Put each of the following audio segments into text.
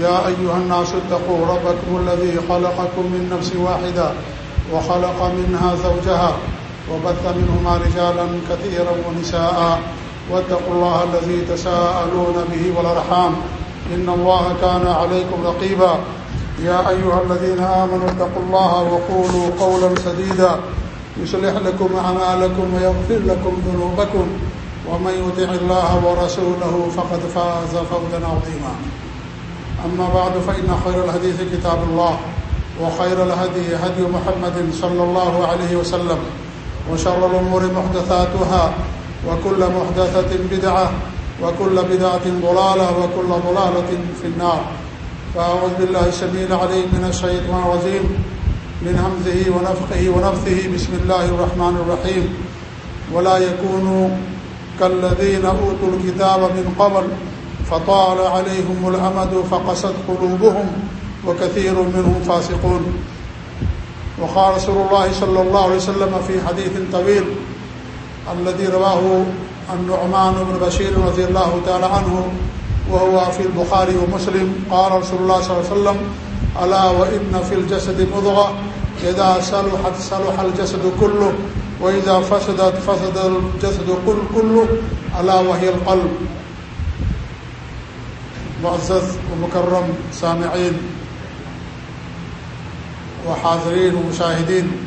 يا أيها الناس اتقوا ربكم الذي خلقكم من نفس واحدة وخلق منها زوجها وبث منهما رجالا كثيرا ونساء. واتقوا الله الذي تساءلون به والأرحام. إن الله كان عليكم رقيبا. يا أيها الذين آمنوا اتقوا الله وقولوا قولا سديدا. يصلح لكم أعمالكم ويغفر لكم ذنوبكم. ومن يطع الله ورسوله فقد فاز فوزا عظيما. أما بعد، فإن خير الحديث كتاب الله، وخير الهدي هدي محمد صلى الله عليه وسلم، وشر الأمور محدثاتها، وكل محدثة بدعة، وكل بدعة ضلالة، وكل ضلالة في النار. فأعوذ بالله السميع العليم من الشيطان الرجيم، من همزه ونفقه ونفثه، بسم الله الرحمن الرحيم. ولا يكونوا كالذين أوتوا الكتاب من قبل فطال عليهم الأمد فقست قلوبهم وكثير منهم فاسقون. وقال رسول الله صلى الله عليه وسلم في حديث طويل الذي رواه النعمان بن بشير رضي الله تعالى عنه وهو في البخاري ومسلم. قال رسول الله صلى الله عليه وسلم ألا وإن في الجسد مضغة؟ إذا صلحت صلح الجسد كله، وإذا فسدت فسد الجسد كله، ألا وهي القلب. معزز ومکرم سامعین و حاضرین و مشاہدین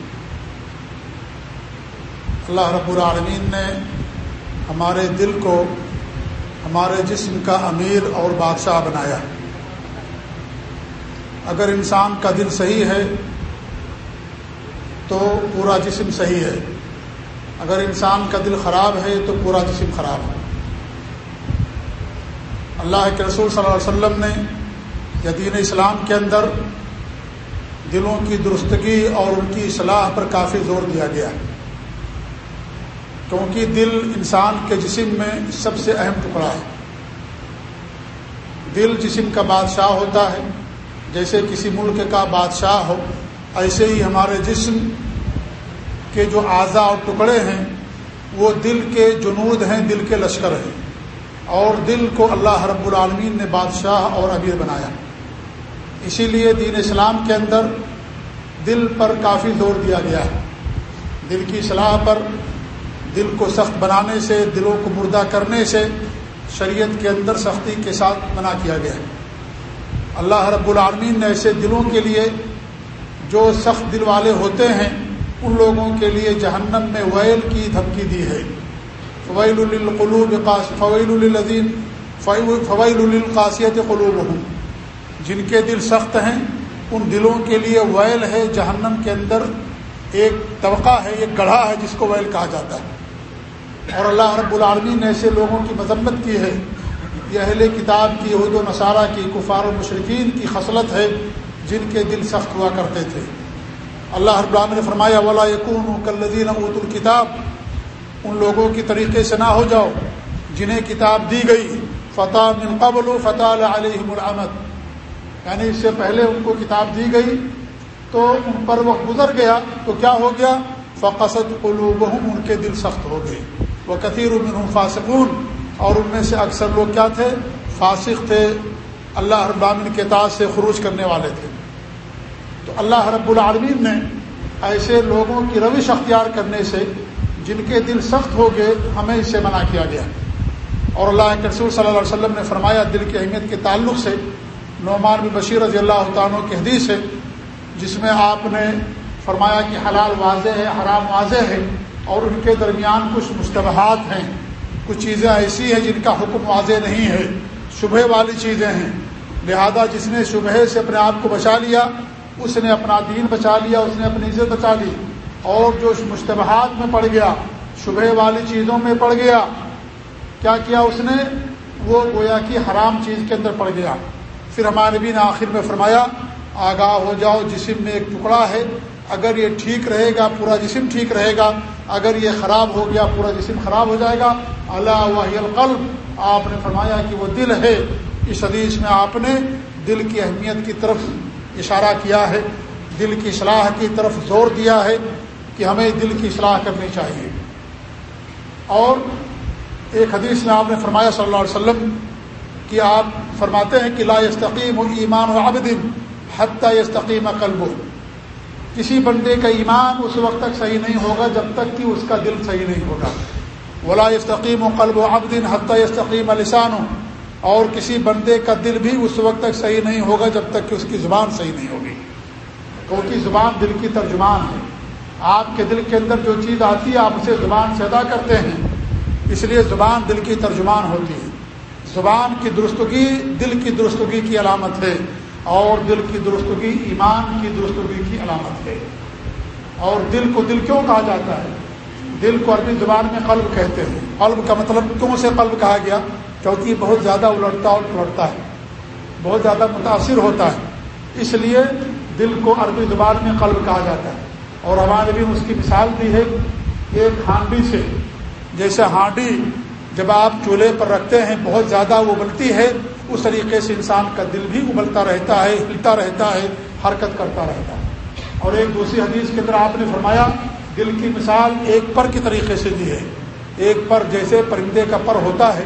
اللہ رب العالمین نے ہمارے دل کو ہمارے جسم کا امیر اور بادشاہ بنایا۔ اگر انسان کا دل صحیح ہے تو پورا جسم صحیح ہے۔ اگر انسان کا دل خراب ہے تو پورا جسم خراب ہے۔ اللہ کے رسول صلی اللہ علیہ وسلم نے یا دین اسلام کے اندر دلوں کی درستگی اور ان کی اصلاح پر کافی زور دیا گیا ہے۔ کیونکہ دل انسان کے جسم میں سب سے اہم ٹکڑا ہے۔ دل جسم کا بادشاہ ہوتا ہے۔ جیسے کسی ملک کا بادشاہ ہو، ایسے ہی ہمارے جسم کے جو اعضاء اور ٹکڑے ہیں، وہ دل کے جنود ہیں، دل کے لشکر ہیں۔ اور دل کو اللہ رب العالمین نے بادشاہ اور امیر بنایا۔ اسی لیے دین اسلام کے اندر دل پر کافی زور دیا گیا ہے۔ دل کی صلاح پر، دل کو سخت بنانے سے، دلوں کو مردہ کرنے سے شریعت کے اندر سختی کے ساتھ منع کیا گیا ہے۔ اللہ رب العالمین نے ایسے دلوں کے لیے جو سخت دل والے ہوتے ہیں، ان لوگوں کے لیے جہنم میں ویل کی دھمکی دی ہے۔ فویل القلوب فویل الدین فویل القاصیت قلوب جن کے دل سخت ہیں، ان دلوں کے لیے ویل ہے جہنم کے اندر۔ ایک طبقہ ہے، ایک گڑھا ہے جس کو ویل کہا جاتا ہے۔ اور اللہ رب العالمین نے ایسے لوگوں کی مذمت کی ہے۔ یہ اہل کتاب کی عہد و نصارہ کی، کفار و مشرقین کی خصلت ہے، جن کے دل سخت ہوا کرتے تھے۔ اللہ رب العالمین نے فرمایا، ولا یقون کلدین ابوت الکتاب ان لوگوں کی طریقے سے نہ ہو جاؤ جنہیں کتاب دی گئی۔ فتح من قبل و فتح علیہ العمد۔ یعنی اس سے پہلے ان کو کتاب دی گئی تو ان پر وقت گزر گیا۔ تو کیا ہو گیا؟ فقصد قلوبہم، ان کے دل سخت ہو گئے۔ وہ کثیر منہم فاسقون۔ اور ان میں سے اکثر لوگ کیا تھے؟ فاسق تھے۔ اللہ رب العالمین کے تاج سے خروج کرنے والے تھے۔ تو اللہ رب العالمین نے ایسے لوگوں کی روش اختیار کرنے سے جن کے دل سخت ہو گئے، ہمیں اس سے منع کیا گیا۔ اور اللہ کے رسول صلی اللہ علیہ وسلم نے فرمایا، دل کی اہمیت کے تعلق سے، نعمان بن بشیر رضی اللہ تعالیٰ کی حدیث ہے، جس میں آپ نے فرمایا کہ حلال واضح ہے، حرام واضح ہے، اور ان کے درمیان کچھ مشتبہات ہیں۔ کچھ چیزیں ایسی ہیں جن کا حکم واضح نہیں ہے۔ شبہ والی چیزیں ہیں۔ لہذا جس نے شبہ سے اپنے آپ کو بچا لیا، اس نے اپنا دین بچا لیا، اس نے اپنی عزت بچا لی۔ اور جو مشتبہات میں پڑ گیا، شبہ والی چیزوں میں پڑ گیا، کیا کیا اس نے؟ وہ گویا کہ حرام چیز کے اندر پڑ گیا۔ پھر ہمارے نبی نے آخر میں فرمایا، آگاہ ہو جاؤ، جسم میں ایک ٹکڑا ہے، اگر یہ ٹھیک رہے گا، پورا جسم ٹھیک رہے گا، اگر یہ خراب ہو گیا، پورا جسم خراب ہو جائے گا۔ اللہ وحی القلب، آپ نے فرمایا کہ وہ دل ہے۔ اس حدیث میں آپ نے دل کی اہمیت کی طرف اشارہ کیا ہے، دل کی اصلاح کی طرف زور دیا ہے۔ کہ ہمیں دل کی اصلاح کرنی چاہیے۔ اور ایک حدیث میں آپ نے فرمایا صلی اللہ علیہ وسلم کہ آپ فرماتے ہیں کہ لا یستقیم ایمان و عبدن حتیٰ یستقیم قلب۔ کسی بندے کا ایمان اس وقت تک صحیح نہیں ہوگا جب تک کہ اس کا دل صحیح نہیں ہوگا۔ ولا یستقیم و قلب و عبدن حتیٰ یستقیم لسان۔ اور کسی بندے کا دل بھی اس وقت تک صحیح نہیں ہوگا جب تک کہ اس کی زبان صحیح نہیں ہوگی۔ کیونکہ زبان دل کی ترجمان ہے۔ آپ کے دل کے اندر جو چیز آتی ہے، آپ اسے زبان سے ادا کرتے ہیں۔ اس لیے زبان دل کی ترجمان ہوتی ہے۔ زبان کی درستگی دل کی درستگی کی علامت ہے اور دل کی درستگی ایمان کی درستگی کی علامت ہے۔ اور دل کو دل کیوں کہا جاتا ہے؟ دل کو عربی زبان میں قلب کہتے ہیں۔ قلب کا مطلب کیوں سے قلب کہا گیا؟ کیونکہ بہت زیادہ الٹتا اور پلٹتا ہے۔ بہت زیادہ متاثر ہوتا ہے۔ اس لیے دل کو عربی زبان میں قلب کہا جاتا ہے۔ اور ہمارے بھی اس کی مثال دی ہے ایک ہانڈی سے، جیسے ہانڈی جب آپ چولہے پر رکھتے ہیں، بہت زیادہ ابلتی ہے، اس طریقے سے انسان کا دل بھی ابلتا رہتا ہے، ہلتا رہتا ہے، حرکت کرتا رہتا ہے۔ اور ایک دوسری حدیث کے اندر آپ نے فرمایا، دل کی مثال ایک پر کی طریقے سے دی ہے۔ ایک پر جیسے پرندے کا پر ہوتا ہے،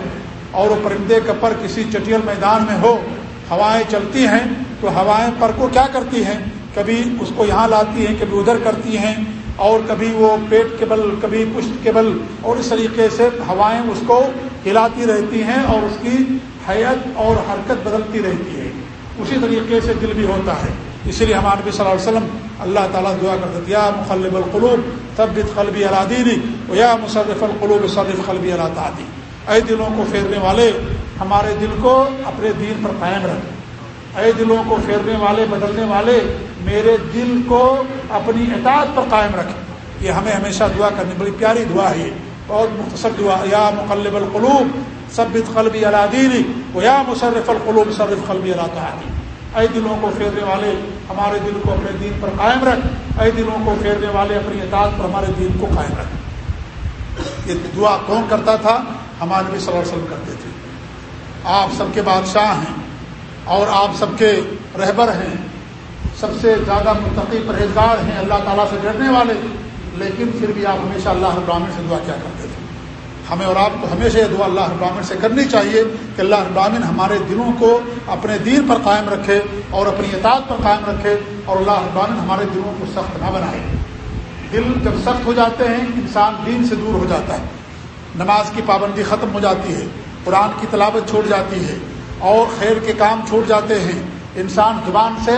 اور وہ پرندے کا پر کسی چٹیل میدان میں ہو، ہوائیں چلتی ہیں، تو ہوائیں پر کو کیا کرتی ہیں؟ کبھی اس کو یہاں لاتی ہیں، کبھی ادھر کرتی ہیں، اور کبھی وہ پیٹ کے بل کبھی پشت کے بل اور اس طریقے سے ہوائیں اس کو ہلاتی رہتی ہیں اور اس کی حیت اور حرکت بدلتی رہتی ہے۔ اسی طریقے سے دل بھی ہوتا ہے۔ اسی لیے ہمارے نبی صلی اللہ علیہ وسلم اللہ تعالیٰ دعا کرتے تھے، یا مخلب القلوب طبت قلبی علادی و یا مصرف القلوب، صرف قلبی اللہ تعدی اے دلوں کو پھیرنے والے، ہمارے دل کو اپنے دین پر قائم رکھ۔ اے دلوں کو پھیرنے والے، بدلنے والے میرے دل کو اپنی اطاعت پر قائم رکھے۔ یہ ہمیں ہمیشہ دعا کرنی، بڑی پیاری دعا ہے بہت مختصر دعا۔ یا مقلب القلوب، ثبت قلبی علادی و یا مصرف القلوب، صرف قلبی اللہ تعالی اے دلوں کو پھیرنے والے، ہمارے دل کو اپنے دین پر قائم رکھ۔ اے دلوں کو پھیرنے والے، اپنی اطاعت پر ہمارے دین کو قائم رکھ۔ یہ دعا کون کرتا تھا؟ ہمارے نبی صلی اللہ علیہ وسلم کرتے تھے۔ آپ سب کے بادشاہ ہیں اور آپ سب کے رہبر ہیں۔ سب سے زیادہ متقی پرہیزگار ہیں اللہ تعالیٰ سے ڈرنے والے، لیکن پھر بھی آپ ہمیشہ اللہ ابراہین سے دعا کیا کرتے تھے۔ ہمیں اور آپ کو ہمیشہ یہ دعا اللہ ابراہین سے کرنی چاہیے کہ اللہ ابراہین ہمارے دلوں کو اپنے دین پر قائم رکھے اور اپنی اطاعت پر قائم رکھے اور اللہ ابراہین ہمارے دلوں کو سخت نہ بنائے۔ دل جب سخت ہو جاتے ہیں، انسان دین سے دور ہو جاتا ہے۔ نماز کی پابندی ختم ہو جاتی ہے، قرآن کی تلاوت چھوٹ جاتی ہے اور خیر کے کام چھوٹ جاتے ہیں۔ انسان زبان سے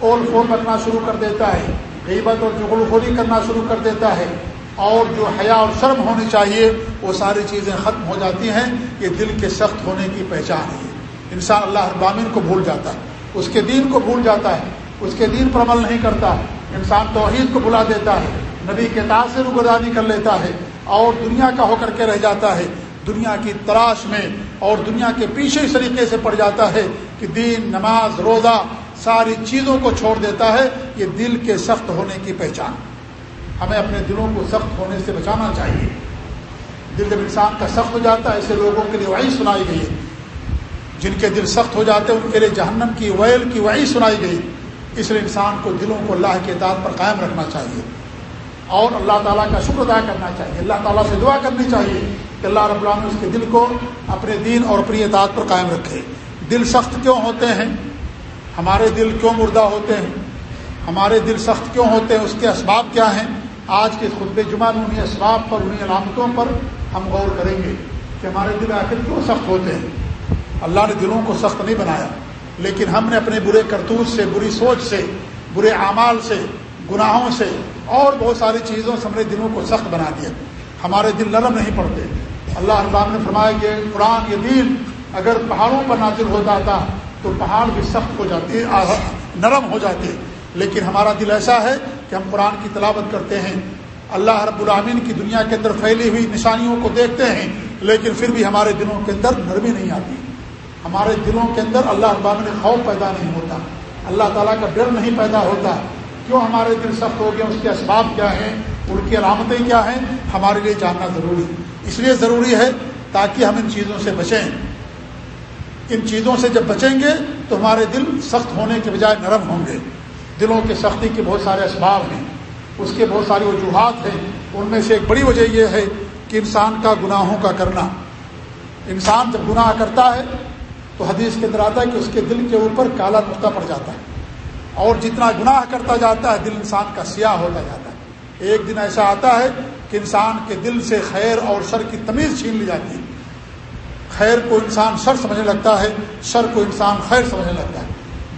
اول فول رکھنا شروع کر دیتا ہے، غیبت اور جغل خوری کرنا شروع کر دیتا ہے۔ اور جو حیا اور شرم ہونی چاہیے، وہ ساری چیزیں ختم ہو جاتی ہیں۔ یہ دل کے سخت ہونے کی پہچان ہے۔ انسان اللہ ابامین کو بھول جاتا ہے۔ اس کے دین کو بھول جاتا ہے۔ اس کے دین پر عمل نہیں کرتا۔ انسان توحید کو بلا دیتا ہے۔ نبی کے تاثر گردانی کر لیتا ہے۔ اور دنیا کا ہو کر کے رہ جاتا ہے۔ دنیا کی تلاش میں اور دنیا کے پیچھے اس طریقے سے پڑ جاتا ہے کہ دین، نماز، روزہ ساری چیزوں کو چھوڑ دیتا ہے، یہ دل کے سخت ہونے کی پہچان۔ ہمیں اپنے دلوں کو سخت ہونے سے بچانا چاہیے۔ دل جب انسان کا سخت ہو جاتا ہے، ایسے لوگوں کے لیے وہی سنائی گئی ہے۔ جن کے دل سخت ہو جاتے ہیں، ان کے لیے جہنم کی ویل کی وہی سنائی گئی۔ اس لیے انسان کو دلوں کو اللہ کے اعتعاد پر قائم رکھنا چاہیے۔ اور اللہ تعالیٰ کا شکر ادا کرنا چاہیے۔ اللہ تعالیٰ سے دعا کرنی چاہیے کہ اللہ رب اللہ اس کے دل کو اپنے دین اور اپنی اطاعت پر قائم رکھے۔ دل سخت کیوں ہوتے ہیں؟ ہمارے دل کیوں مردہ ہوتے ہیں؟ ہمارے دل سخت کیوں ہوتے ہیں؟ اس کے اسباب کیا ہیں؟ آج کے خطب جمعہ میں انہیں اسباب پر انہیں علامتوں پر ہم غور کریں گے کہ ہمارے دل آخر کیوں سخت ہوتے ہیں؟ اللہ نے دلوں کو سخت نہیں بنایا، لیکن ہم نے اپنے برے کرتوت سے، بری سوچ سے، برے اعمال سے، گناہوں سے اور بہت ساری چیزوں سے ہمارے دلوں کو سخت بنا دیا۔ ہمارے دل نرم نہیں پڑتے۔ اللہ اللہ نے فرمایا کہ قرآن، یہ دین اگر پہاڑوں پر نازل ہوتا تھا تو پہاڑ بھی سخت ہو جاتے نرم ہو جاتے لیکن ہمارا دل ایسا ہے کہ ہم قرآن کی تلاوت کرتے ہیں۔ اللہ رب العامین کی دنیا کے اندر پھیلی ہوئی نشانیوں کو دیکھتے ہیں، لیکن پھر بھی ہمارے دلوں کے اندر نرمی نہیں آتی۔ ہمارے دلوں کے اندر اللہ ابامن خوف پیدا نہیں ہوتا۔ اللہ تعالیٰ کا ڈر نہیں پیدا ہوتا۔ کیوں ہمارے دل سخت ہو گئے؟ اس کے اسباب کیا ہیں؟ ان کی علامتیں کیا ہیں؟ ہمارے لیے جاننا ضروری۔ اس لیے ضروری ہے تاکہ ہم ان چیزوں سے بچیں۔ ان چیزوں سے جب بچیں گے تو ہمارے دل سخت ہونے کے بجائے نرم ہوں گے۔ دلوں کی سختی کے بہت سارے اسباب ہیں۔ اس کے بہت ساری وجوہات ہیں۔ ان میں سے ایک بڑی وجہ یہ ہے کہ انسان کا گناہوں کا کرنا۔ انسان جب گناہ کرتا ہے تو حدیث کے اندر آتا ہے کہ اس کے دل کے اوپر کالا نقطہ پڑ جاتا ہے۔ اور جتنا گناہ کرتا جاتا ہے، دل انسان کا سیاہ ہوتا جاتا ہے۔ ایک دن ایسا آتا ہے کہ انسان کے دل سے خیر اور شر کی تمیز چھین لی جاتی ہے۔ خیر کو انسان شر سمجھنے لگتا ہے، شر کو انسان خیر سمجھنے لگتا ہے۔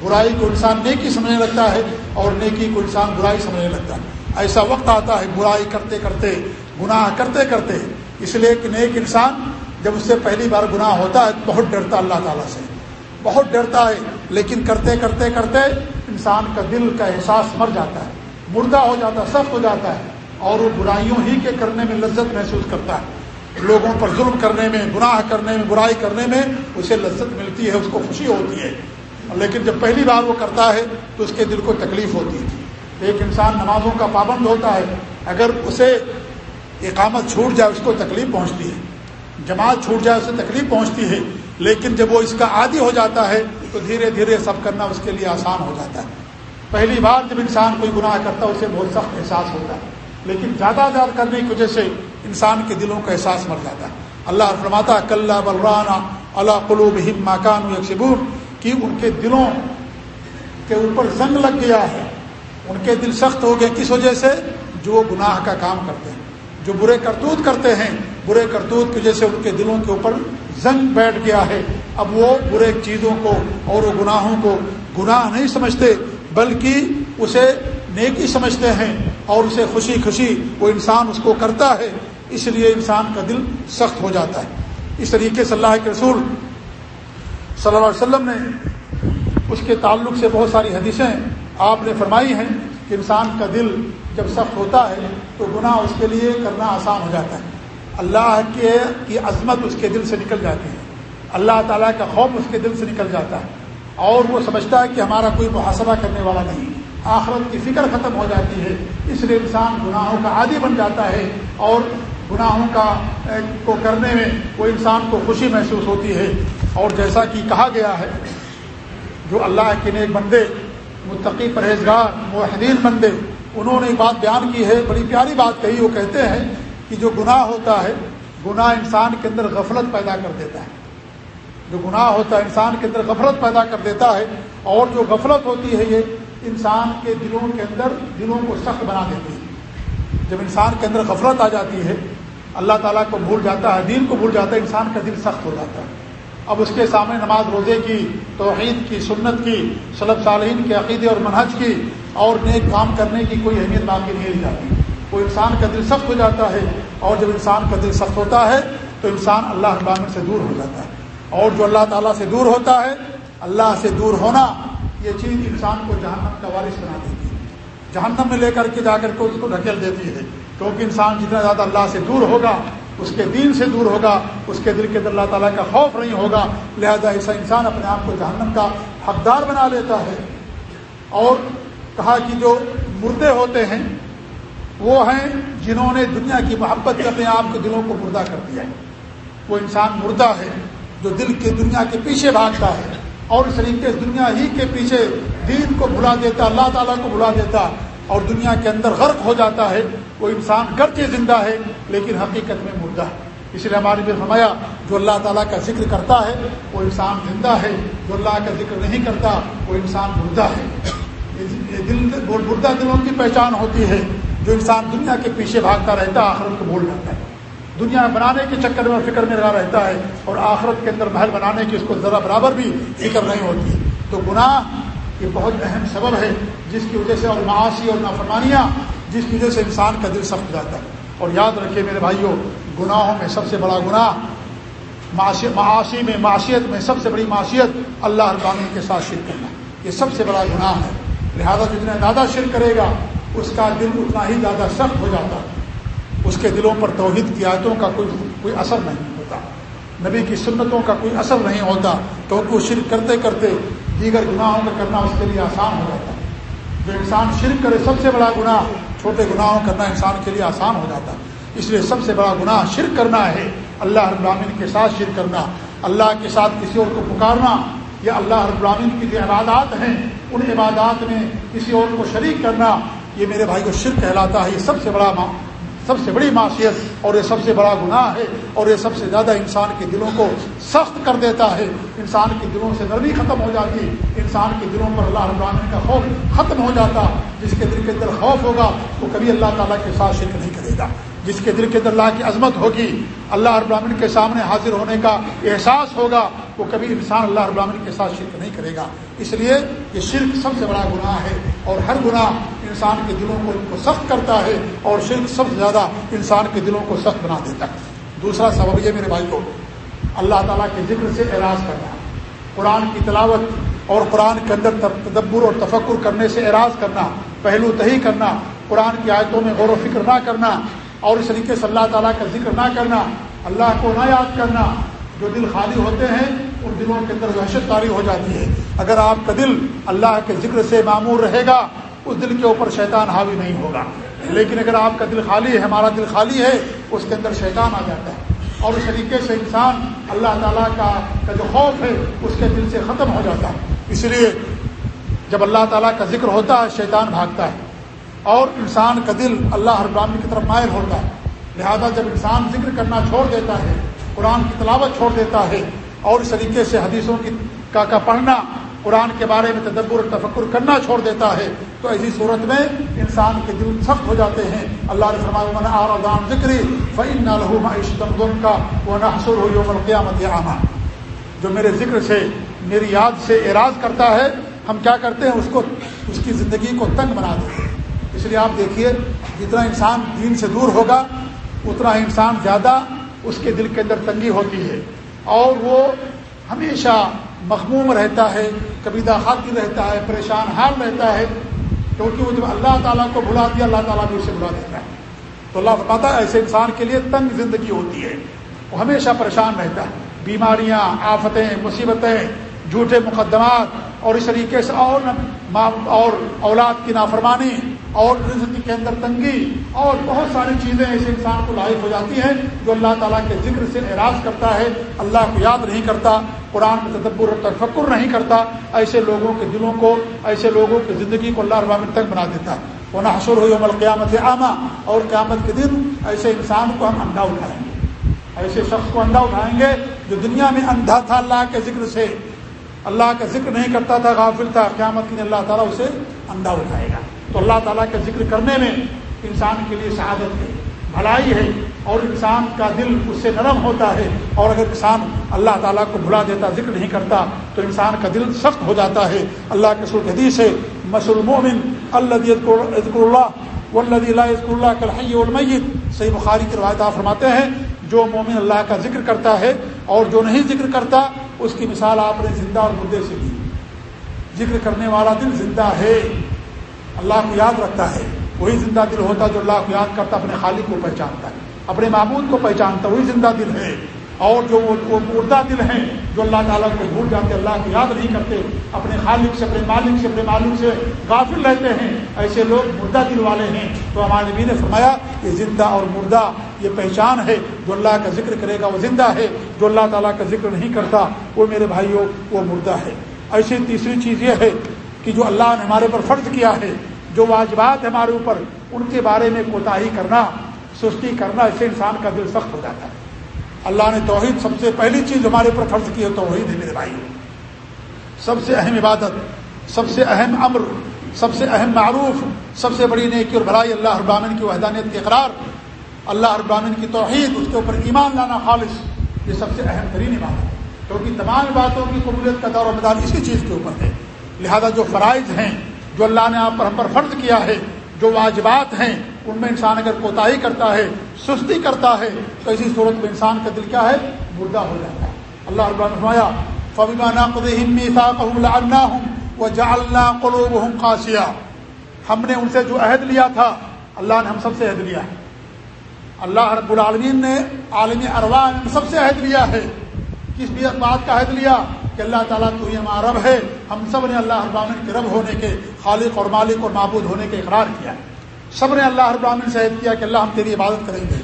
برائی کو انسان نیکی سمجھنے لگتا ہے اور نیکی کو انسان برائی سمجھنے لگتا ہے۔ ایسا وقت آتا ہے برائی کرتے کرتے، گناہ کرتے کرتے۔ اس لیے کہ نیک انسان جب اس سے پہلی بار گناہ ہوتا ہے، بہت ڈرتا اللہ تعالیٰ سے۔ بہت ڈرتا ہے، لیکن کرتے کرتے کرتے انسان کا دل کا احساس مر جاتا ہے، مردہ ہو جاتا ہے، سخت ہو جاتا ہے اور وہ برائیوں ہی کے کرنے میں لذت محسوس کرتا ہے۔ لوگوں پر ظلم کرنے میں، گناہ کرنے میں، برائی کرنے میں اسے لذت ملتی ہے، اس کو خوشی ہوتی ہے۔ لیکن جب پہلی بار وہ کرتا ہے تو اس کے دل کو تکلیف ہوتی ہے۔ ایک انسان نمازوں کا پابند ہوتا ہے، اگر اسے اقامت چھوٹ جائے، اس کو تکلیف پہنچتی ہے۔ جماعت چھوٹ جائے، اسے تکلیف پہنچتی ہے۔ لیکن جب وہ اس کا عادی ہو جاتا ہے تو دھیرے دھیرے سب کرنا اس کے لیے آسان ہو جاتا ہے۔ پہلی بار جب انسان کوئی گناہ کرتا ہے، اسے بہت سخت احساس ہوتا ہے۔ لیکن زیادہ زیادہ کرنے کی وجہ سے انسان کے دلوں کا احساس مر جاتا ہے۔ اللہ فرماتا کل بلرانا اللہ قلوب ماکان یکسبور کہ ان کے دلوں کے اوپر زنگ لگ گیا ہے۔ ان کے دل سخت ہو گئے۔ کس وجہ سے؟ جو وہ گناہ کا کام کرتے ہیں۔ جو برے کرتوت کرتے ہیں۔ برے کرتوت کی وجہ سے ان کے دلوں کے اوپر زنگ بیٹھ گیا ہے۔ اب وہ برے چیزوں کو اور وہ گناہوں کو گناہ نہیں سمجھتے، بلکہ اسے نیکی سمجھتے ہیں۔ اور اسے خوشی خوشی وہ انسان اس کو کرتا ہے، اس لیے انسان کا دل سخت ہو جاتا ہے۔ اس طریقے سے اللہ کے رسول صلی اللہ علیہ وسلم نے اس کے تعلق سے بہت ساری حدیثیں آپ نے فرمائی ہیں کہ انسان کا دل جب سخت ہوتا ہے تو گناہ اس کے لیے کرنا آسان ہو جاتا ہے۔ اللہ کے کی عظمت اس کے دل سے نکل جاتی ہے۔ اللہ تعالیٰ کا خوف اس کے دل سے نکل جاتا ہے اور وہ سمجھتا ہے کہ ہمارا کوئی محاسبہ کرنے والا نہیں۔ آخرت کی فکر ختم ہو جاتی ہے، اس لیے انسان گناہوں کا عادی بن جاتا ہے اور گناہوں کا کو کرنے میں وہ انسان کو خوشی محسوس ہوتی ہے۔ اور جیسا کہ کہا گیا ہے، جو اللہ کے نیک بندے، متقی پرہیزگار محدین بندے، انہوں نے بات بیان کی ہے، بڑی پیاری بات کہی، وہ کہتے ہیں کہ جو گناہ ہوتا ہے، گناہ انسان کے اندر غفلت پیدا کر دیتا ہے۔ جو گناہ ہوتا ہے، انسان کے اندر غفلت پیدا کر دیتا ہے اور جو غفلت ہوتی ہے، یہ انسان کے دلوں کے اندر دلوں کو سخت بنا دیتی ہے جب انسان کے اندر غفلت آ جاتی ہے، اللہ تعالیٰ کو بھول جاتا ہے، دین کو بھول جاتا ہے، انسان کا دل سخت ہو جاتا ہے۔ اب اس کے سامنے نماز روزے کی، توحید کی، سنت کی صلب صالحین کے عقیدے اور منہج کی اور نیک کام کرنے کی کوئی اہمیت باقی نہیں رہ جاتی۔ وہ انسان کا دل سخت ہو جاتا ہے اور جب انسان کا دل سخت ہوتا ہے تو انسان اللہ ابامن سے دور ہو جاتا ہے۔ اور جو اللہ تعالیٰ سے دور ہوتا ہے، اللہ سے دور ہونا یہ چیز انسان کو جہنم کا وارث بنا دیتی ہے۔ جہنم میں لے کر کے جا کر کے اس کو ڈھکیل دیتی ہے۔ کیونکہ انسان جتنا زیادہ اللہ سے دور ہوگا، اس کے دین سے دور ہوگا، اس کے دل کے اندر اللہ تعالیٰ کا خوف نہیں ہوگا۔ لہذا ایسا انسان اپنے آپ کو جہنم کا حقدار بنا لیتا ہے۔ اور کہا کہ جو مردے ہوتے ہیں، وہ ہیں جنہوں نے دنیا کی محبت کے اپنے آپ کے دلوں کو مردہ کر دیا ہے۔ وہ انسان مردہ ہے جو دل کے دنیا کے پیچھے بھاگتا ہے۔ اور اس طریقے سے دنیا ہی کے پیچھے دین کو بھلا دیتا، اللہ تعالیٰ کو بھلا دیتا اور دنیا کے اندر غرق ہو جاتا ہے۔ وہ انسان گھر کے زندہ ہے لیکن حقیقت میں مردہ۔ ہے اس لیے ہماری بھی فرمایا، جو اللہ تعالیٰ کا ذکر کرتا ہے، وہ انسان زندہ ہے۔ جو اللہ کا ذکر نہیں کرتا، وہ انسان مردہ ہے۔ دل مردہ دلوں کی پہچان ہوتی ہے۔ جو انسان دنیا کے پیچھے بھاگتا رہتا ہے آخرت کو بھول جاتا ہے۔ دنیا بنانے کے چکر میں فکر میں لگا رہتا ہے اور آخرت کے اندر محل بنانے کی اس کو ذرا برابر بھی فکر نہیں ہوتی۔ تو گناہ یہ بہت اہم سبب ہے جس کی وجہ سے اور معاشی اور نافرمانیاں جس کی وجہ سے انسان کا دل سخت جاتا ہے۔ اور یاد رکھیے میرے بھائیوں، گناہوں میں سب سے بڑا گناہ معاشی معاشی میں معاشیت میں سب سے بڑی معاشیت اللہ اربانی کے ساتھ شرک کرنا۔ یہ سب سے بڑا گناہ ہے۔ لہذا جتنا زیادہ شرک کرے گا، اس کا دل اتنا ہی زیادہ سخت ہو جاتا ہے۔ اس کے دلوں پر توحید کی آیتوں کا کوئی کوئی اثر نہیں ہوتا۔ نبی کی سنتوں کا کوئی اثر نہیں ہوتا۔ کیونکہ وہ شرک کرتے کرتے دیگر گناہوں کا کرنا اس کے لیے آسان ہو جاتا۔ ہے جو انسان شرک کرے سب سے بڑا گناہ چھوٹے گناہوں کرنا انسان کے لیے آسان ہو جاتا۔ ہے اس لیے سب سے بڑا گناہ شرک کرنا ہے۔ اللہ رب العالمین کے ساتھ شرک کرنا۔ اللہ کے ساتھ کسی اور کو پکارنا یا اللہ رب العالمین کی جو عبادات ہیں، ان عبادات میں کسی اور کو شریک کرنا، یہ میرے بھائی کو شرک کہلاتا ہے۔ یہ سب سے بڑا سب سے بڑی معاشیت اور یہ سب سے بڑا گناہ ہے اور یہ سب سے زیادہ انسان کے دلوں کو سخت کر دیتا ہے۔ انسان کے دلوں سے نرمی ختم ہو جاتی انسان کے دلوں پر اللہ العالمین کا خوف ختم ہو جاتا جس کے دل کے اندر خوف ہوگا وہ کبھی اللہ تعالیٰ کے ساتھ شرک نہیں کرے گا۔ جس کے دل کے اندر اللہ کی عظمت ہوگی، اللہ ابراہین کے سامنے حاضر ہونے کا احساس ہوگا، وہ کبھی انسان اللہ ابراہین کے ساتھ شرک نہیں کرے گا۔ اس لیے یہ شرک سب سے بڑا گناہ ہے اور ہر گناہ انسان کے دلوں کو کو سخت کرتا ہے اور شرک سب سے زیادہ انسان کے دلوں کو سخت بنا دیتا ہے۔ دوسرا سبب یہ میرے بھائی کو اللہ تعالیٰ کے ذکر سے اعراض کرنا۔ قرآن کی تلاوت اور قرآن کے اندر تدبر اور تفکر کرنے سے اعراض کرنا، پہلو تہی کرنا، قرآن کی آیتوں میں غور و فکر نہ کرنا اور اس طریقے سے اللہ تعالیٰ کا ذکر نہ کرنا، اللہ کو نہ یاد کرنا۔ جو دل خالی ہوتے ہیں، ان دلوں کے اندر وحشت تاری ہو جاتی ہے۔ اگر آپ کا دل اللہ کے ذکر سے معمور رہے گا اس دل کے اوپر شیطان حاوی نہیں ہوگا۔ لیکن اگر آپ کا دل خالی ہے، ہمارا دل خالی ہے، اس کے اندر شیطان آ جاتا ہے۔ اور اس طریقے سے انسان اللہ تعالیٰ کا کا جو خوف ہے، اس کے دل سے ختم ہو جاتا ہے۔ اس لیے جب اللہ تعالیٰ کا ذکر ہوتا ہے، شیطان بھاگتا ہے۔ اور انسان کا دل اللہ ابراہین کی طرف مائل ہوتا ہے۔ لہذا جب انسان ذکر کرنا چھوڑ دیتا ہے، قرآن کی تلاوت چھوڑ دیتا ہے، اور اس طریقے سے حدیثوں کی کا کا پڑھنا قرآن کے بارے میں تدبر تفکر کرنا چھوڑ دیتا ہے، تو ایسی صورت میں انسان کے دل سخت ہو جاتے ہیں۔ اللہ نے فرمایا آردان ذکری فعین نہ لہو معیشتم کا وہ نحصر ہو یوم القیامت عامہ جو میرے ذکر سے، میری یاد سے اعراض کرتا ہے، ہم کیا کرتے ہیں؟ اس کو، اس کی زندگی کو تنگ بنا دیتے ہیں۔ اس لیے آپ دیکھیے، جتنا انسان دین سے دور ہوگا، اتنا انسان زیادہ اس کے دل کے اندر تنگی ہوتی ہے۔ اور وہ ہمیشہ مخموم رہتا ہے، کبھی داخاتی رہتا ہے، پریشان حال رہتا ہے، کیونکہ وہ جب اللہ تعالیٰ کو بلا دیا، اللہ تعالیٰ بھی اسے بلا دیتا ہے۔ تو اللہ فرماتا ہے، ایسے انسان کے لیے تنگ زندگی ہوتی ہے۔ وہ ہمیشہ پریشان رہتا ہے۔ بیماریاں، آفتیں، مصیبتیں، جھوٹے مقدمات اور اس طریقے سے اور اور اولاد کی نافرمانی اور رزق کے اندر تنگی اور بہت ساری چیزیں ایسے انسان کو لائق ہو جاتی ہیں جو اللہ تعالیٰ کے ذکر سے اعراض کرتا ہے، اللہ کو یاد نہیں کرتا، قرآن میں تدبر اور تفکر نہیں کرتا، ایسے لوگوں کے دلوں کو، ایسے لوگوں کی زندگی کو اللہ ربام تک بنا دیتا ہے۔ وہ نہ حصول ہوئی عمل قیامت عامہ اور قیامت کے دن ایسے انسان کو ہم اندھا اٹھائیں گے۔ ایسے شخص کو اندھا اٹھائیں گے جو دنیا میں اندھا تھا اللہ کے ذکر سے۔ اللہ کا ذکر نہیں کرتا تھا، غافل تھا، قیامت کے دن اللہ تعالیٰ اسے اندھا اٹھائے گا۔ تو اللہ تعالیٰ کا ذکر کرنے میں انسان کے لیے شہادت ہے، بھلائی ہے اور انسان کا دل اس سے نرم ہوتا ہے اور اگر انسان اللہ تعالیٰ کو بھلا دیتا، ذکر نہیں کرتا، تو انسان کا دل سخت ہو جاتا ہے۔ اللہ کے سر حدیث ہے مسلمومن اللہ ذکر اللہ و اللہ ذکر اللہ کلحی المیت صحیح بخاری کی روایت فرماتے ہیں، جو مومن اللہ کا ذکر کرتا ہے اور جو نہیں ذکر کرتا، اس کی مثال آپ نے زندہ اور مردے سے دی۔ ذکر کرنے والا دل زندہ ہے۔ اللہ کو یاد رکھتا ہے۔ وہی زندہ دل ہوتا جو اللہ کو یاد کرتا اپنے خالق کو پہچانتا ہے۔ اپنے معبود کو پہچانتا وہی زندہ دل ہے۔ اور جو وہ مردہ دل ہیں، جو اللہ تعالیٰ کو بھول جاتے، اللہ کو یاد نہیں کرتے، اپنے خالق سے، اپنے مالک سے، اپنے معلوم سے غافل رہتے ہیں۔ ایسے لوگ مردہ دل والے ہیں۔ تو ہمارے نبی نے فرمایا کہ زندہ اور مردہ یہ پہچان ہے۔ جو اللہ کا ذکر کرے گا، وہ زندہ ہے۔ جو اللہ تعالیٰ کا ذکر نہیں کرتا، وہ میرے بھائیوں، وہ مردہ ہے۔ ایسی تیسری چیز یہ ہے کہ جو اللہ نے ہمارے پر فرض کیا ہے، جو واجبات ہے ہمارے اوپر، ان کے بارے میں کوتاہی کرنا، سستی کرنا اسے انسان کا دل سخت ہو جاتا ہے۔ اللہ نے توحید سب سے پہلی چیز ہمارے اوپر فرض کی ہے، توحید ہے میرے بھائی۔ سب سے اہم عبادت، سب سے اہم امر، سب سے اہم معروف، سب سے بڑی نیکی اور بھلائی اللہ ابامن کی وحدانیت کے اقرار۔ اللہ ابامن کی توحید، اس کے اوپر ایمان لانا خالص، یہ سب سے اہم ترین عبادت ہے۔ کیونکہ تمام باتوں کی قبولیت کا دور و مدار اسی چیز کے اوپر ہے۔ لہذا جو فرائض ہیں، جو اللہ نے آپ پر ہم پر فرض کیا ہے، جو واجبات ہیں، ان میں انسان اگر کوتاہی کرتا ہے، سستی کرتا ہے، تو اسی صورت میں انسان کا دل کیا ہے؟ مردہ ہو جاتا ہے۔ اللہ ربایا فبیمانہ ہوں وہ جالنا قلوب ہم نے ان سے جو عہد لیا تھا، اللہ نے ہم سب سے عہد لیا ہے۔ اللہ رب العالمین نے عالمی اروا سب سے عہد لیا ہے۔ کس بھی بات کا عہد لیا؟ کہ اللہ تعالیٰ تو ہی ہمارا رب ہے، ہم سب نے اللہ ابراہین کے رب ہونے کے خالق اور مالک اور معبود ہونے کے اقرار کیا ہے۔ سب نے اللہ ابراہین سے عہد کیا کہ اللہ ہم تیری عبادت کریں گے۔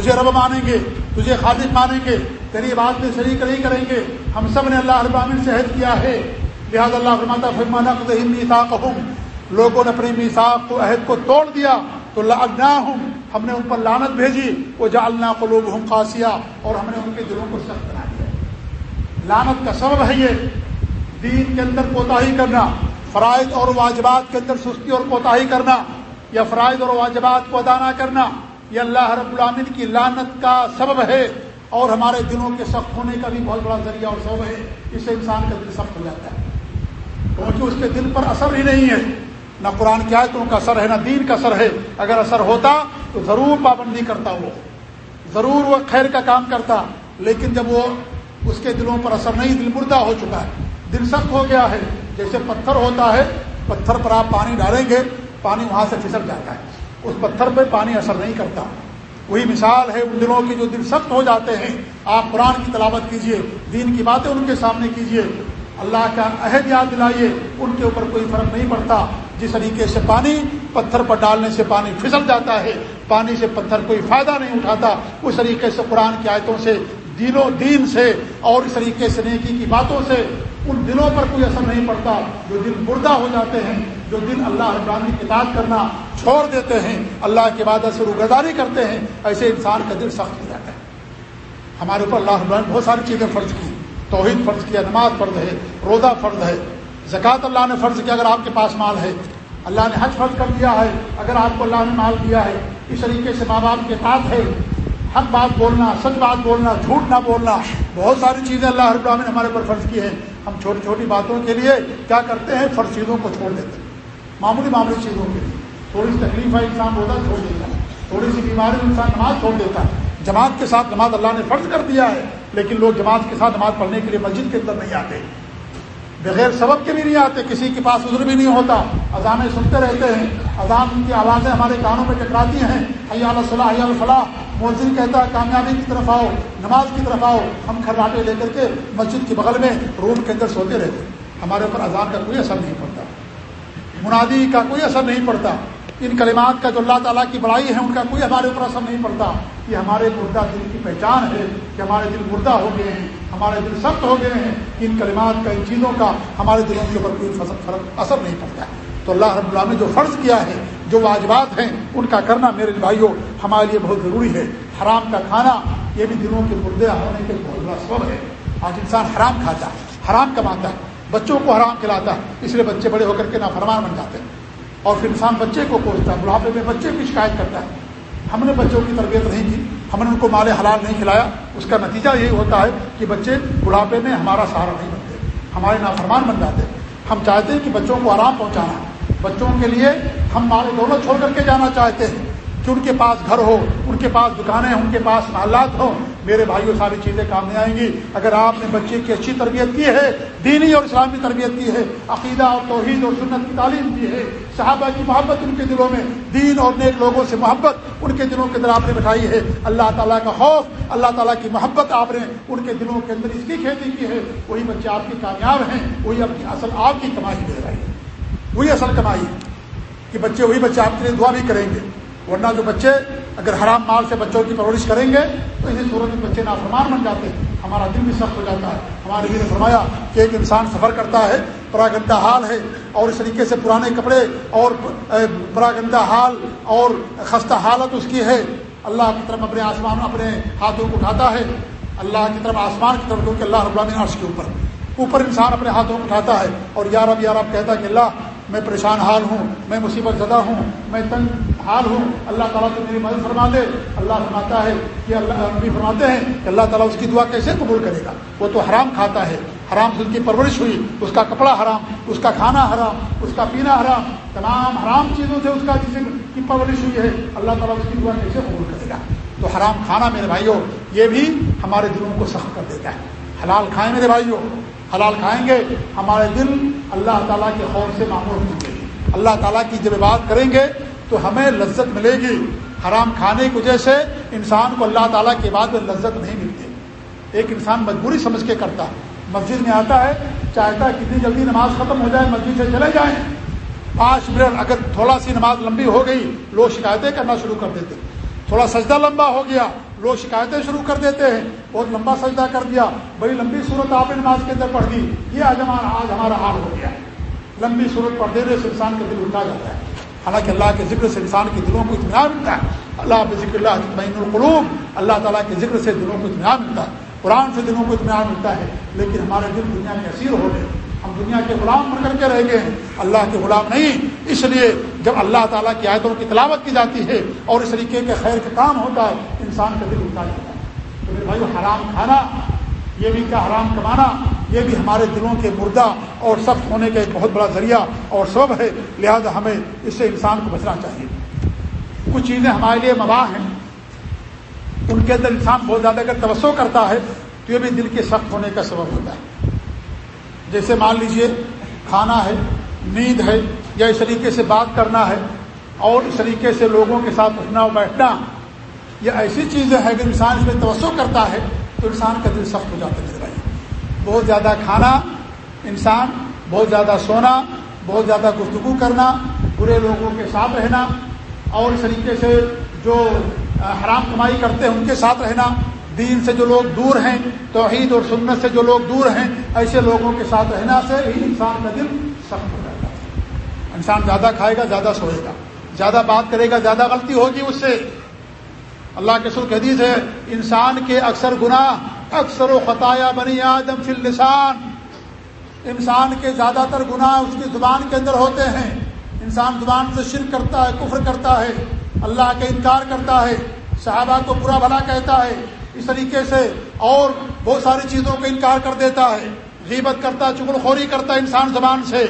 تجھے رب مانیں گے، تجھے خالق مانیں گے، تیری بات میں شریک نہیں کریں گے۔ ہم سب نے اللہ ابراہین سے عہد کیا ہے۔ لہٰذا اللہ فرماتا فرمانا میساک لوگوں نے اپنے میساک کو، عہد کو توڑ دیا۔ تو ہوں ہم نے ان پر لانت بھیجی۔ وہ جالنا کو لوگ ہوں خاصیا اور ہم نے ان کے دلوں کو سخت بنا دیا لانت کا سبب ہے یہ دین کے اندر کوتاہی کرنا، فرائض اور واجبات کے اندر سستی اور کوتاہی کرنا، یا فرائض اور واجبات کو ادا نہ کرنا، یہ اللہ رب العامن کی لانت کا سبب ہے اور ہمارے دلوں کے سخت ہونے کا بھی بہت بڑا ذریعہ اور سبب ہے، اس سے انسان کا دل سخت ہو جاتا ہے۔ کیونکہ اس کے دل پر اثر ہی نہیں ہے۔ نہ قرآن کی آیتوں کا اثر ہے، نہ دین کا اثر ہے۔ اگر اثر ہوتا تو ضرور پابندی کرتا وہ۔ ضرور وہ خیر کا کام کرتا، لیکن جب وہ اس کے دلوں پر اثر نہیں، دل مردہ ہو چکا ہے۔ دل سخت ہو گیا ہے۔ جیسے پتھر ہوتا ہے، پتھر پر آپ پانی ڈالیں گے، پانی وہاں سے پھسل جاتا ہے۔ اس پتھر پہ پانی اثر نہیں کرتا۔ وہی مثال ہے ان دلوں کے جو دل سخت ہو جاتے ہیں۔ آپ قرآن کی تلاوت کیجیے، دین کی باتیں ان کے سامنے کیجیے۔ اللہ کا عہد یاد دلائیے، ان کے اوپر کوئی فرق نہیں پڑتا۔ جس طریقے سے پانی پتھر پر ڈالنے سے پانی پھسل جاتا ہے، پانی سے پتھر کوئی فائدہ نہیں اٹھاتا۔ اس طریقے سے قرآن کی آیتوں سے دینوں دین سے اور اس طریقے سے نیکی کی باتوں سے ان دلوں پر کوئی اثر نہیں پڑتا۔ جو دل مردہ ہو جاتے ہیں، جو دن اللہ ابراہی کی بات کرنا چھوڑ دیتے ہیں، اللہ کے بعد سے روگرداری کرتے ہیں، ایسے انسان کا دل سخت ہو جاتا ہے۔ ہمارے اوپر اللہ ابراہین بہت ساری چیزیں فرض کی۔ توحید فرض کیا نماز فرض ہے، روزہ فرض ہے، زکوٰۃ اللہ نے فرض کیا اگر آپ کے پاس مال ہے۔ اللہ نے حج فرض کر دیا ہے، اگر آپ کو اللہ نے مال دیا ہے، اس طریقے سے ماں باپ کے ساتھ ہے۔ حق بات بولنا، سچ بات بولنا، جھوٹ نہ بولنا، بہت ساری چیزیں اللہ ہر نے ہمارے اوپر فرض کی ہیں۔ ہم چھوٹی چھوٹی باتوں کے لیے کیا کرتے ہیں؟ فرض چیزوں کو چھوڑ دیتے ہیں۔ معمولی معمولی چیزوں کے لیے۔ تھوڑی سی تکلیف ہے انسان روزہ چھوڑ دیتا ہے۔ تھوڑی سی بیماری انسان نماز چھوڑ دیتا ہے۔ جماعت کے ساتھ نماز اللہ نے فرض کر دیا ہے، لیکن لوگ جماعت کے ساتھ نماز پڑھنے کے لیے مسجد کے اندر نہیں آتے۔ بغیر سبب کے بھی نہیں آتے، کسی کے پاس عذر بھی نہیں ہوتا۔ اذانیں سنتے رہتے ہیں۔ اذان کی آوازیں ہمارے کانوں میں ٹکراتی ہیں۔ حیا صلاح حیا الفلاح۔ مؤذن کہتا ہے، کامیابی کی طرف آؤ، نماز کی طرف آؤ، ہم کھراٹے لے کر کے مسجد کے بغل میں روم کے اندر سوتے رہتے ہمارے اوپر اذان کا کوئی اثر نہیں پڑتا۔ منادی کا کوئی اثر نہیں پڑتا۔ ان کلمات کا جو اللہ تعالیٰ کی بڑائی ہے، ان کا کوئی ہمارے اوپر اثر نہیں پڑتا۔ یہ ہمارے مردہ دل کی پہچان ہے کہ ہمارے دل مردہ ہو گئے ہیں، ہمارے دل سخت ہو گئے ہیں۔ ان کلمات کا، ان چیزوں کا ہمارے دلوں کے اوپر کوئی اثر نہیں پڑتا۔ تو اللہ رب اللہ نے جو فرض کیا ہے جو واجبات ہیں، ان کا کرنا میرے بھائیوں ہمارے لیے بہت ضروری ہے۔ حرام کا کھانا، یہ بھی دلوں کے مردے ہونے کے بہت بڑا سبب ہے۔ آج انسان حرام کھاتا ہے، حرام کماتا ہے، بچوں کو حرام کھلاتا ہے، اس لیے بچے بڑے ہو کر کے نافرمان بن جاتے ہیں۔ اور پھر انسان بچے کو کوستا ہے، بڑھاپے میں بچے کی شکایت کرتا ہے۔ ہم نے بچوں کی تربیت نہیں کی، ہم نے ان کو مال حلال نہیں کھلایا۔ اس کا نتیجہ یہی ہوتا ہے کہ بچے بڑھاپے میں ہمارا سہارا نہیں بنتے، ہمارے نافرمان بن جاتے۔ ہم چاہتے ہیں کہ بچوں کو آرام پہنچانا۔ بچوں کے لیے ہم مال دولت چھوڑ کر کے جانا چاہتے ہیں۔ کہ ان کے پاس گھر ہو، ان کے پاس دکانیں ان کے پاس محلات ہوں، میرے بھائیوں ساری چیزیں کام نہیں آئیں گی۔ اگر آپ نے بچے کی اچھی تربیت کی ہے، دینی اور اسلامی تربیت کی ہے، عقیدہ اور توحید اور سنت کی تعلیم دی ہے، صحابہ کی محبت ان کے دلوں میں، دین اور نیک لوگوں سے محبت ان کے دلوں کے اندر آپ نے بٹھائی ہے۔ اللہ تعالیٰ کا خوف، اللہ تعالیٰ کی محبت آپ نے ان کے دلوں کے اندر اس کی کھیتی کی ہے۔ وہی بچے آپ کے کامیاب ہیں، وہی اپنی اصل آپ کی کمائی دے رہے ہیں۔ وہی اصل کمائی ہے کہ بچے وہی بچے آپ کے لیے دعا بھی کریں گے۔ ورنہ جو بچے اگر حرام مال سے بچوں کی پرورش کریں گے، تو انہیں صورت میں بچے نافرمان بن جاتے ہیں۔ ہمارا دل بھی سخت ہو جاتا ہے۔ ہمارے بھی نے فرمایا کہ ایک انسان سفر کرتا ہے، پرا گندہ حال ہے اور اس طریقے سے پرانے کپڑے اور پرا گندہ حال اور خستہ حالت اس کی ہے۔ اللہ کی طرف اپنے آسمان، اپنے ہاتھوں کو اٹھاتا ہے۔ اللہ کی طرف آسمان کی طرف، کیونکہ اللہ رب عرش کے اوپر۔ اوپر انسان اپنے ہاتھوں کو اٹھاتا ہے اور یارب یارب کہتا ہے کہ اللہ میں پریشان حال ہوں، میں مصیبت زدہ ہوں، میں تنگ حال ہوں۔ اللہ تعالیٰ تو میری مدد فرما دے۔ اللہ فرماتا ہے کہ اللہ بھی فرماتے ہیں کہ اللہ تعالیٰ اس کی دعا کیسے قبول کرے گا؟ وہ تو حرام کھاتا ہے۔ حرام سے اس کی پرورش ہوئی، اس کا کپڑا حرام، اس کا کھانا حرام، اس کا پینا حرام، تمام حرام چیزوں سے اس کا جسم کی پرورش ہوئی ہے۔ اللہ تعالیٰ اس کی دعا کیسے قبول کرے گا؟ تو حرام کھانا میرے بھائیوں، یہ بھی ہمارے دلوں کو سخت کر دیتا ہے۔ حلال کھائیں میرے بھائیوں حلال کھائیں گے، ہمارے دل اللہ تعالیٰ کے خوف سے معمول ہوں گے۔ اللہ تعالیٰ کی جب بات کریں گے تو ہمیں لذت ملے گی۔ حرام کھانے کی وجہ سے انسان کو اللہ تعالیٰ کے بعد میں لذت نہیں ملتی۔ ایک انسان مجبوری سمجھ کے کرتا ہے۔ مسجد میں آتا ہے، چاہتا ہے کتنی جلدی نماز ختم ہو جائے، مسجد سے چلے جائیں۔ پانچ منٹ اگر تھوڑا سی نماز لمبی ہو گئی، لوگ شکایتیں کرنا شروع کر دیتے۔ تھوڑا سجدہ لمبا ہو گیا لوگ شکایتیں شروع کر دیتے ہیں، بہت لمبا سجدہ کر دیا، بڑی لمبی صورت آپ نے نماز کے اندر پڑھ دی، یہ آج ہمارا آج ہمارا حال ہو گیا لمبی صورت پڑھ دینے سے انسان کا دل اٹھا جاتا ہے۔ حالانکہ اللہ کے ذکر سے انسان کے دلوں کو اطمینان ملتا ہے۔ اللہ ذکر اللہ القلوب، اللہ تعالیٰ کے ذکر سے دلوں کو اطمینان ملتا ہے۔ قرآن سے دلوں کو اطمینان ملتا ہے، لیکن ہمارے دل دنیا کے اسیر ہو گئے۔ ہم دنیا کے غلام بن کر کے رہ گئے ہیں۔ اللہ کے غلام نہیں، اس لیے جب اللہ تعالیٰ کی آیتوں کی تلاوت کی جاتی ہے اور اس طریقے کے خیر کا کام ہوتا ہے، انسان کا دل اٹھا جاتا ہے تو میرے بھائی حرام کھانا، یہ بھی کیا حرام کمانا، یہ بھی ہمارے دلوں کے مردہ اور سخت ہونے کا ایک بہت بڑا ذریعہ اور سبب ہے۔ لہذا ہمیں اس سے انسان کو بچنا چاہیے۔ کچھ چیزیں ہمارے لیے مواہ ہیں۔ ان کے اندر انسان بہت زیادہ اگر توسع کرتا ہے تو یہ بھی دل کے سخت ہونے کا سبب ہوتا ہے۔ جیسے مان لیجیے، کھانا ہے، نیند ہے یا اس طریقے سے بات کرنا ہے اور اس طریقے سے لوگوں کے ساتھ اٹھنا بیٹھنا، یہ ایسی چیزیں ہیں کہ انسان اس میں توسع کرتا ہے تو انسان کا دل سخت ہو جاتا ہے میرے بھائی بہت زیادہ کھانا، انسان، بہت زیادہ سونا، بہت زیادہ گفتگو کرنا، برے لوگوں کے ساتھ رہنا اور اس طریقے سے جو حرام کمائی کرتے ہیں ان کے ساتھ رہنا۔ دین سے جو لوگ دور ہیں، توحید اور سنت سے جو لوگ دور ہیں، ایسے لوگوں کے ساتھ رہنا سے ہی انسان کا دل سخت ہو جاتا ہے۔ انسان زیادہ کھائے گا، زیادہ سوئے گا۔ زیادہ بات کرے گا، زیادہ غلطی ہوگی اس سے۔ اللہ کے سر حدیث ہے، انسان کے اکثر گناہ، اکثر و خطایا بنی آدم فی لسان انسان کے زیادہ تر گناہ اس کی زبان کے اندر ہوتے ہیں۔ انسان زبان سے شرک کرتا ہے، کفر کرتا ہے، اللہ کا انکار کرتا ہے، صحابہ کو برا بھلا کہتا ہے۔ اس طریقے سے اور بہت ساری چیزوں کا انکار کر دیتا ہے۔ غیبت کرتا، چگل خوری کرتا ہے انسان زبان سے۔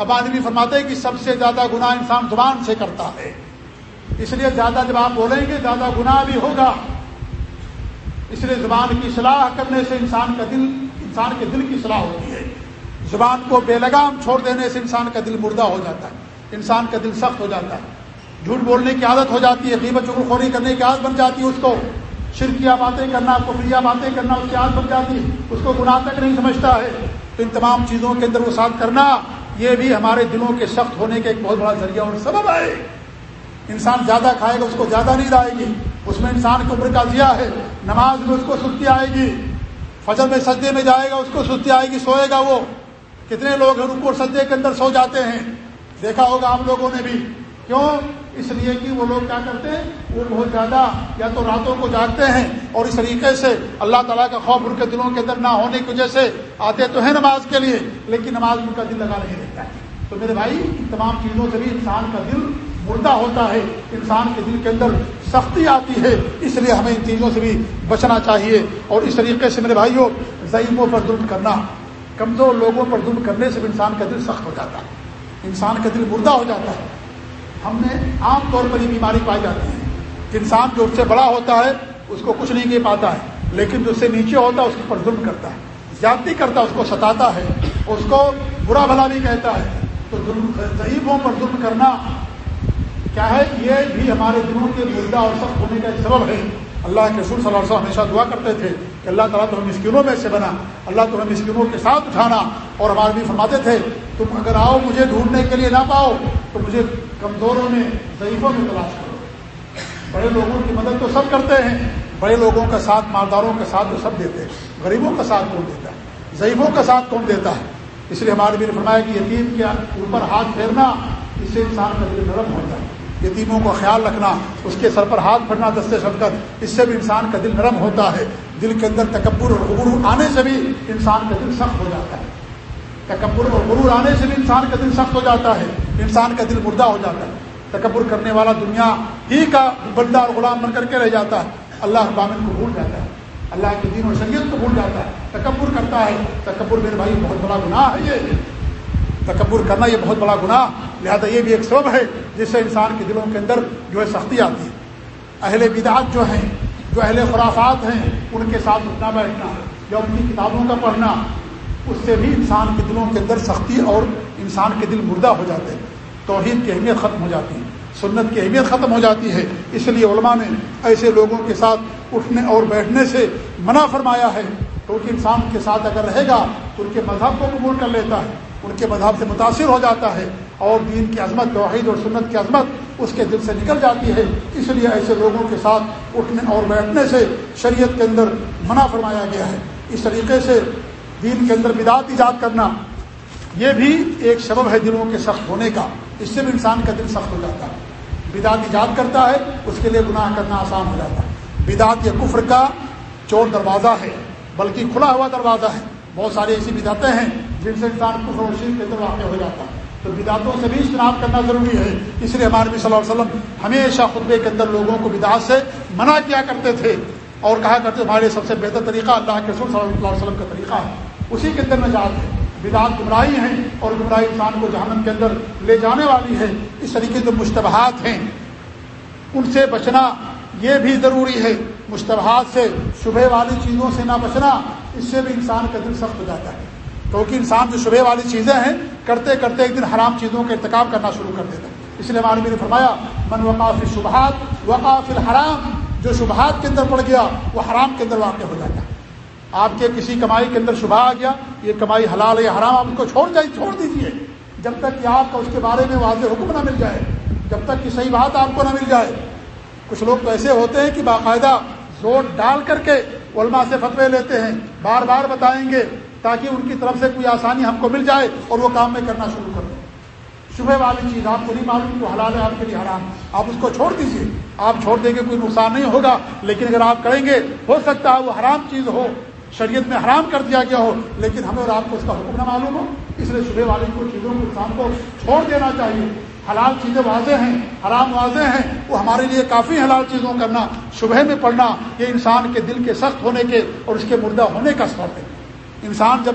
اب آدمی فرماتے ہیں کہ سب سے زیادہ گناہ انسان زبان سے کرتا ہے۔ اس لیے زیادہ جب آپ بولیں گے، زیادہ گناہ بھی ہوگا۔ اس لیے زبان کی صلاح کرنے سے انسان کا دل، انسان کے دل کی صلاح ہوتی ہے۔ زبان کو بے لگام چھوڑ دینے سے انسان کا دل مردہ ہو جاتا ہے۔ انسان کا دل سخت ہو جاتا ہے۔ جھوٹ بولنے کی عادت ہو جاتی ہے قیمت چکر خوری کرنے کی عادت بن جاتی ہے اس کو۔ شرکیہ باتیں کرنا، کفریہ باتیں کرنا، اس کی عادت بن جاتی ہے۔ اس کو گناہ تک نہیں سمجھتا ہے۔ تو ان تمام چیزوں کے اندر وہ ساتھ کرنا۔ یہ بھی ہمارے دلوں کے سخت ہونے کا ایک بہت بڑا ذریعہ اور سبب ہے۔ انسان زیادہ کھائے گا، اس کو زیادہ نیند آئے گی۔ اس میں انسان کے اوپر کا ہے۔ نماز میں اس کو سستی آئے گی۔ فجر میں سجدے میں جائے گا، اس کو سستی آئے گی۔ سوئے گا وہ۔ کتنے لوگ ہیں رکو سجدے کے اندر سو جاتے ہیں۔ دیکھا ہوگا آپ لوگوں نے بھی۔ کیوں؟ اس لیے کہ وہ لوگ کیا کرتے ہیں؟ وہ بہت زیادہ یا تو راتوں کو جاگتے ہیں اور اس طریقے سے اللہ تعالیٰ کا خوف ان کے دلوں کے اندر نہ ہونے کی وجہ سے آتے تو ہیں نماز کے لیے، لیکن نماز ان کا دل لگا نہیں رہتا۔ ہے تو میرے بھائی، ان تمام چیزوں سے بھی انسان کا دل مردہ ہوتا ہے۔ انسان کے دل کے اندر سختی آتی ہے، اس لیے ہمیں ان چیزوں سے بھی بچنا چاہیے۔ اور اس طریقے سے میرے بھائیوں، ضعیفوں پر ظلم کرنا، کمزور لوگوں پر ظلم کرنے سے بھی انسان کا دل سخت ہو جاتا ہے۔ انسان کا دل مردہ ہو جاتا ہے۔ ہم نے عام طور پر یہ بیماری پائی جاتی ہے کہ انسان جو اس سے بڑا ہوتا ہے، اس کو کچھ نہیں کہہ پاتا ہے، لیکن جو اس سے نیچے ہوتا ہے، اس پر ظلم کرتا ہے۔ زیادتی کرتا ہے، اس کو ستاتا ہے، اس کو برا بھلا بھی کہتا ہے۔ تو ظلم ضعیفوں پر ظلم کرنا کیا ہے؟ یہ بھی ہمارے دلوں کے مردہ اور سخت ہونے کا ایک سبب ہے۔ اللہ کے رسول صلی اللہ علیہ وسلم ہمیشہ دعا کرتے تھے کہ اللہ تعالیٰ تمہیں مسکینوں میں سے بنا، اللہ تمہیں مسکینوں کے ساتھ اٹھانا۔ اور ہمارے بھی فرماتے تھے، تم اگر آؤ مجھے ڈھونڈنے کے لیے نہ پاؤ، تو مجھے کمزوروں میں ضعیفوں میں تلاش کرو۔ بڑے لوگوں کی مدد تو سب کرتے ہیں، بڑے لوگوں کا ساتھ، مالداروں کا ساتھ تو سب دیتے ہیں۔ غریبوں کا ساتھ کون دیتا ہے؟ ضعیفوں کا ساتھ کون دیتا ہے؟ اس لیے ہمارے بھی نے فرمایا کہ یتیم کے اوپر ہاتھ پھیرنا، اس سے انسان کا دل نرم ہوتا ہے۔ یتیموں کا خیال رکھنا، اس کے سر پر ہاتھ پھڑنا دستے شفقت، اس سے بھی انسان کا دل نرم ہوتا ہے۔ دل کے اندر تکبر اور غرور آنے سے بھی انسان کا دل سخت ہو جاتا ہے۔ تکبر اور غرور آنے سے بھی انسان کا دل سخت ہو جاتا ہے۔ انسان کا دل مردہ ہو جاتا ہے۔ تکبر کرنے والا دنیا ہی کا بندہ اور غلام بن کر کے رہ جاتا ہے۔ اللہ ابامن کو بھول جاتا ہے۔ اللہ کے دین و شریعت کو بھول جاتا ہے۔ تکبر کرتا ہے۔ تکبر میرے بھائی، بہت بڑا گناہ ہے یہ۔ تکبر کرنا یہ بہت بڑا گناہ، لہذا یہ بھی ایک سبب ہے جس سے انسان کے دلوں کے اندر جو ہے سختی آتی ہے۔ اہل بدعات جو ہیں، جو اہل خرافات ہیں، ان کے ساتھ اٹھنا بیٹھنا، یا ان کی کتابوں کا پڑھنا، اس سے بھی انسان کے دلوں کے اندر سختی اور انسان کے دل مردہ ہو جاتے ہیں۔ توحید کی اہمیت ختم ہو جاتی ہے، سنت کی اہمیت ختم ہو جاتی ہے۔ اس لیے علماء نے ایسے لوگوں کے ساتھ اٹھنے اور بیٹھنے سے منع فرمایا ہے۔ کیونکہ انسان کے ساتھ اگر رہے گا تو ان کے مذہب کو قبول کر لیتا ہے، ان کے مذہب سے متاثر ہو جاتا ہے۔ اور دین کی عظمت، توحید اور سنت کی عظمت اس کے دل سے نکل جاتی ہے۔ اس لیے ایسے لوگوں کے ساتھ اٹھنے اور بیٹھنے سے شریعت کے اندر منع فرمایا گیا ہے۔ اس طریقے سے دین کے اندر بدعت ایجاد کرنا، یہ بھی ایک سبب ہے دلوں کے سخت ہونے کا۔ اس سے بھی انسان کا دل سخت ہو جاتا ہے۔ بدعت ایجاد کرتا ہے، اس کے لیے گناہ کرنا آسان ہو جاتا ہے۔ بدعت یا کفر کا چور دروازہ ہے، بلکہ کھلا ہوا دروازہ ہے۔ بہت ساری ایسی بدعتیں ہیں جن سے انسان کفر و شیر کے اندر واقع ہو جاتا ہے۔ تو بدعتوں سے بھی اجتناب کرنا ضروری ہے۔ اس لیے ہمارے نبی صلی اللہ علیہ وسلم ہمیشہ خطبے کے اندر لوگوں کو بدعت سے منع کیا کرتے تھے اور کہا کرتے ہمارے سب سے بہتر طریقہ اللہ کے رسول صلی اللہ علیہ وسلم کا طریقہ ہے۔ اسی کے اندر نجات ہے۔ بدعت گمراہی ہیں اور گمراہی انسان کو جہنم کے اندر لے جانے والی ہے، اس طریقے سے مشتبہات ہیں۔ ان سے بچنا یہ بھی ضروری ہے، مشتبہات سے، شبہ والی چیزوں سے نہ بچنا، اس سے بھی انسان کا دل سخت ہو جاتا ہے۔ کیونکہ انسان جو شبہ والی چیزیں ہیں، کرتے کرتے ایک دن حرام چیزوں کا ارتکاب کرنا شروع کر دیتا ہے۔ اس لیے ہمارے نے فرمایا، من وقاف شبہات وقاف الحرام جو شبہات کے اندر پڑ گیا، وہ حرام کے اندر واقع ہو جاتا ہے۔ آپ کے کسی کمائی کے اندر شبہ آ گیا، یہ کمائی حلال ہے حرام، آپ کو چھوڑ جائے، چھوڑ دیجیے جب تک کہ آپ کا اس کے بارے میں واضح حکم نہ مل جائے، جب تک کہ صحیح بات آپ کو نہ مل جائے۔ کچھ لوگ تو ایسے ہوتے ہیں کہ باقاعدہ زور ڈال کر کے علماء سے فتوے لیتے ہیں، بار بار بتائیں گے تاکہ ان کی طرف سے کوئی آسانی ہم کو مل جائے اور وہ کام میں کرنا شروع کر دیں۔ شبہ والی چیز آپ کو نہیں معلوم کہ حلال ہے، آپ کے لیے حرام۔ آپ اس کو چھوڑ دیجیے آپ چھوڑ دیں گے، کوئی نقصان نہیں ہوگا، لیکن اگر آپ کریں گے، ہو سکتا ہے وہ حرام چیز ہو۔ شریعت میں حرام کر دیا گیا ہو، لیکن ہمیں اور آپ کو اس کا حکم نہ معلوم ہو۔ اس لیے شبہ والی کو چیزوں کو انسان کو چھوڑ دینا چاہیے۔ حلال چیزیں واضح ہیں، حرام واضح ہیں، وہ ہمارے لیے کافی حلال چیزوں کرنا، شبہ میں پڑھنا، یہ انسان کے دل کے سخت ہونے کے اور اس کے مردہ ہونے کا سبب ہے۔ انسان جب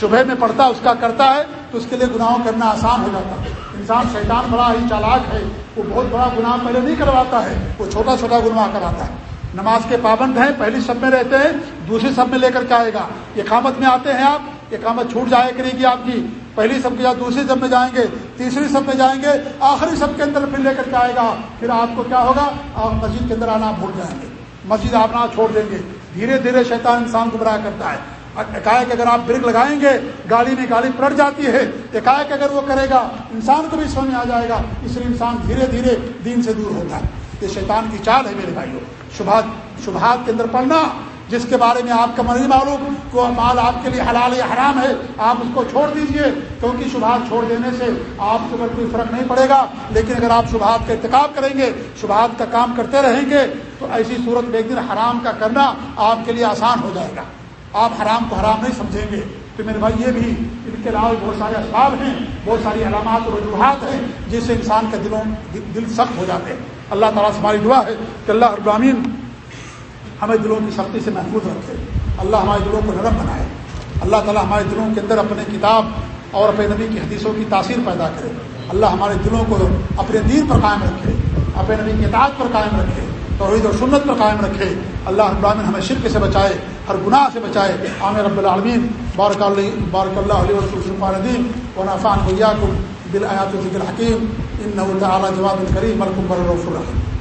شبہ میں پڑھتا، اس کا کرتا ہے، تو اس کے لیے گناہوں کرنا آسان ہو جاتا ہے۔ انسان شیطان بڑا ہی چالاک ہے، وہ بہت بڑا گناہ پہلے نہیں کرواتا ہے، وہ چھوٹا چھوٹا گناہ کراتا ہے۔ نماز کے پابند ہیں، پہلی سب میں رہتے ہیں، دوسری سب میں لے کر کے آئے گا۔ اقامت میں آتے ہیں آپ اقامت چھوٹ جائے کرے گی آپ کی۔ پہلی سب کے ساتھ دوسری سب میں جائیں گے، تیسری سب میں جائیں گے، آخری سب کے اندر پھر لے کر کے آئے گا۔ پھر آپ کو کیا ہوگا؟ آپ مسجد کے اندر آنا بھول جائیں گے۔ مسجد آپ نہ چھوڑ دیں گے۔ دھیرے دھیرے شیطان انسان کو کرتا ہے۔ ایک اگر آپ بریک لگائیں گے، گاڑی میں گاڑی پلٹ جاتی ہے، ایک اگر وہ کرے گا، انسان کو بھی سمجھ آ جائے گا۔ اس لیے انسان دھیرے دھیرے دین سے دور ہوتا ہے۔ یہ شیطان کی چال ہے میرے بھائیوں۔ شبہات شبہات کے اندر پڑھنا، جس کے بارے میں آپ کا نہیں معلوم کہ وہ مال آپ کے لیے حلال یا حرام ہے، آپ اس کو چھوڑ دیجیے، کیونکہ شبہات چھوڑ دینے سے آپ کو اگر کوئی فرق نہیں پڑے گا۔ لیکن اگر آپ شبہات کا ارتکاب کریں گے، شبہات کا کام کرتے رہیں گے، تو ایسی صورت میں ایک دن حرام کا کرنا آپ کے لیے آسان ہو جائے گا۔ آپ حرام کو حرام نہیں سمجھیں گے۔ تو میرے بھائی، یہ بھی ان کے علاوہ بہت سارے اسباب ہیں، بہت ساری علامات اور وجوہات ہیں، جس سے انسان کے دلوں دل سخت ہو جاتے ہیں۔ اللہ تعالیٰ سے ہماری دعا ہے کہ اللہ ابراہین ہمیں دلوں کی سختی سے محفوظ رکھے۔ اللہ ہمارے دلوں کو نرم بنائے۔ اللہ تعالیٰ ہمارے دلوں کے اندر اپنے کتاب اور اپنے نبی کی حدیثوں کی تاثیر پیدا کرے۔ اللہ ہمارے دلوں کو اپنے دین پر قائم رکھے، اپنے نبی کی اطاعت پر قائم رکھے، توحید و سنت پر قائم رکھے۔ اللہ ابراہین ہمیں شرک سے بچائے، ہر گناہ سے بچائے۔ عامر رب العالمین۔ بارک اللہ بارک اللہ علیہ وسلم الدین۔ و نفان کو بالآیات ذکر حکیم ان تعالی جواب کریم ملکم بر الرف الرحیم